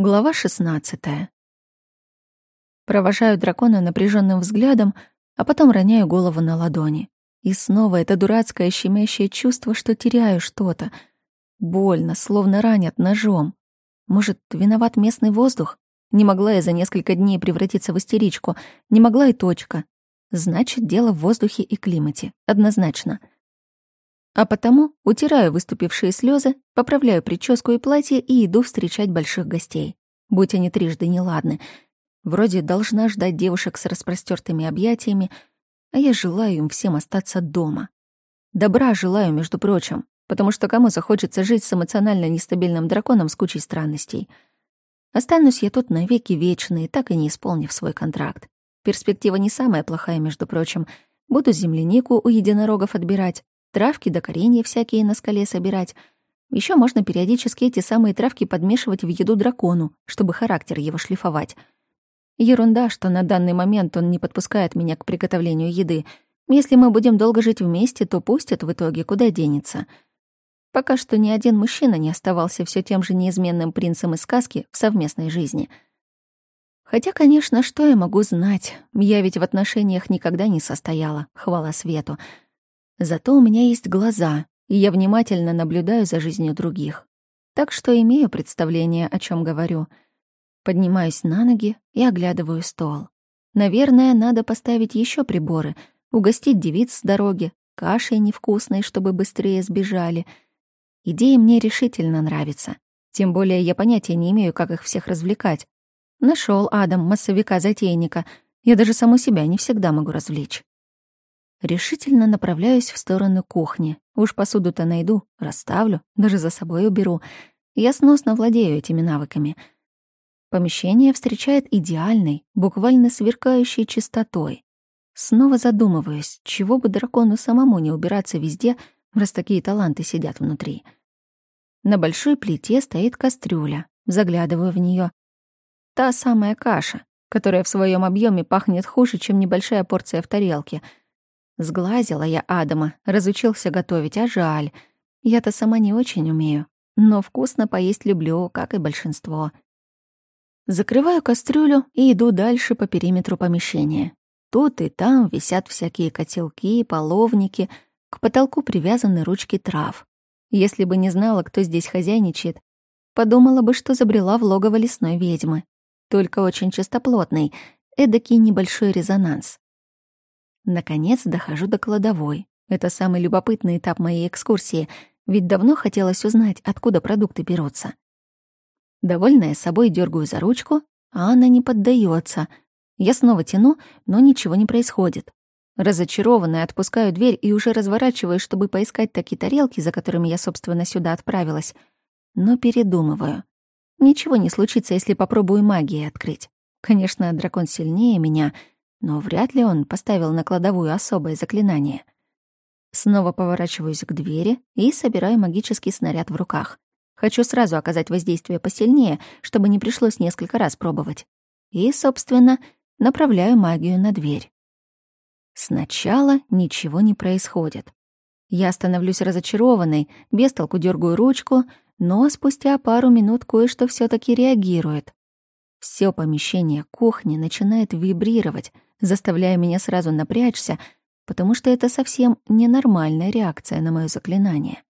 Глава 16. Провожаю дракона напряженным взглядом, а потом роняю голову на ладони. И снова это дурацкое щемящее чувство, что теряю что-то. Больно, словно ранят ножом. Может, виноват местный воздух? Не могла я за несколько дней превратиться в истеричку. Не могла и точка. Значит, дело в воздухе и климате. Однозначно. — а потому утираю выступившие слезы, поправляю прическу и платье и иду встречать больших гостей. Будь они трижды неладны. Вроде должна ждать девушек с распростертыми объятиями, а я желаю им всем остаться дома. Добра желаю, между прочим, потому что кому захочется жить с эмоционально нестабильным драконом с кучей странностей. Останусь я тут навеки вечные, так и не исполнив свой контракт. Перспектива не самая плохая, между прочим. Буду землянику у единорогов отбирать, Травки да коренья всякие на скале собирать. Еще можно периодически эти самые травки подмешивать в еду дракону, чтобы характер его шлифовать. Ерунда, что на данный момент он не подпускает меня к приготовлению еды. Если мы будем долго жить вместе, то пустят в итоге, куда денется. Пока что ни один мужчина не оставался все тем же неизменным принцем из сказки в совместной жизни. Хотя, конечно, что я могу знать? Я ведь в отношениях никогда не состояла, хвала свету. Зато у меня есть глаза, и я внимательно наблюдаю за жизнью других. Так что имею представление, о чем говорю. Поднимаюсь на ноги и оглядываю стол. Наверное, надо поставить еще приборы, угостить девиц с дороги, кашей невкусной, чтобы быстрее сбежали. Идея мне решительно нравится. Тем более я понятия не имею, как их всех развлекать. Нашел Адам массовика-затейника. Я даже саму себя не всегда могу развлечь. Решительно направляюсь в сторону кухни. Уж посуду-то найду, расставлю, даже за собой уберу. Я сносно владею этими навыками. Помещение встречает идеальной, буквально сверкающей чистотой. Снова задумываюсь, чего бы дракону самому не убираться везде, раз такие таланты сидят внутри. На большой плите стоит кастрюля. Заглядываю в нее. Та самая каша, которая в своем объеме пахнет хуже, чем небольшая порция в тарелке — Сглазила я Адама, разучился готовить, а жаль. Я-то сама не очень умею, но вкусно поесть люблю, как и большинство. Закрываю кастрюлю и иду дальше по периметру помещения. Тут и там висят всякие котелки, половники, к потолку привязаны ручки трав. Если бы не знала, кто здесь хозяйничает, подумала бы, что забрела в логово лесной ведьмы. Только очень чистоплотный, эдакий небольшой резонанс. Наконец дохожу до кладовой. Это самый любопытный этап моей экскурсии, ведь давно хотелось узнать, откуда продукты берутся. Довольная собой дергаю за ручку, а она не поддается. Я снова тяну, но ничего не происходит. Разочарованная отпускаю дверь и уже разворачиваюсь, чтобы поискать такие тарелки, за которыми я, собственно, сюда отправилась. Но передумываю. Ничего не случится, если попробую магией открыть. Конечно, дракон сильнее меня — но вряд ли он поставил на кладовую особое заклинание. Снова поворачиваюсь к двери и собираю магический снаряд в руках. Хочу сразу оказать воздействие посильнее, чтобы не пришлось несколько раз пробовать. И, собственно, направляю магию на дверь. Сначала ничего не происходит. Я становлюсь разочарованной, без толку дергаю ручку, но спустя пару минут кое-что все таки реагирует. Все помещение кухни начинает вибрировать, заставляя меня сразу напрячься, потому что это совсем ненормальная реакция на моё заклинание.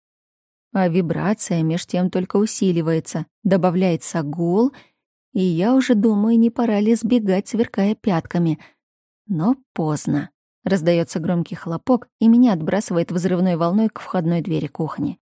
А вибрация меж тем только усиливается, добавляется гул, и я уже думаю, не пора ли сбегать, сверкая пятками. Но поздно. Раздается громкий хлопок, и меня отбрасывает взрывной волной к входной двери кухни.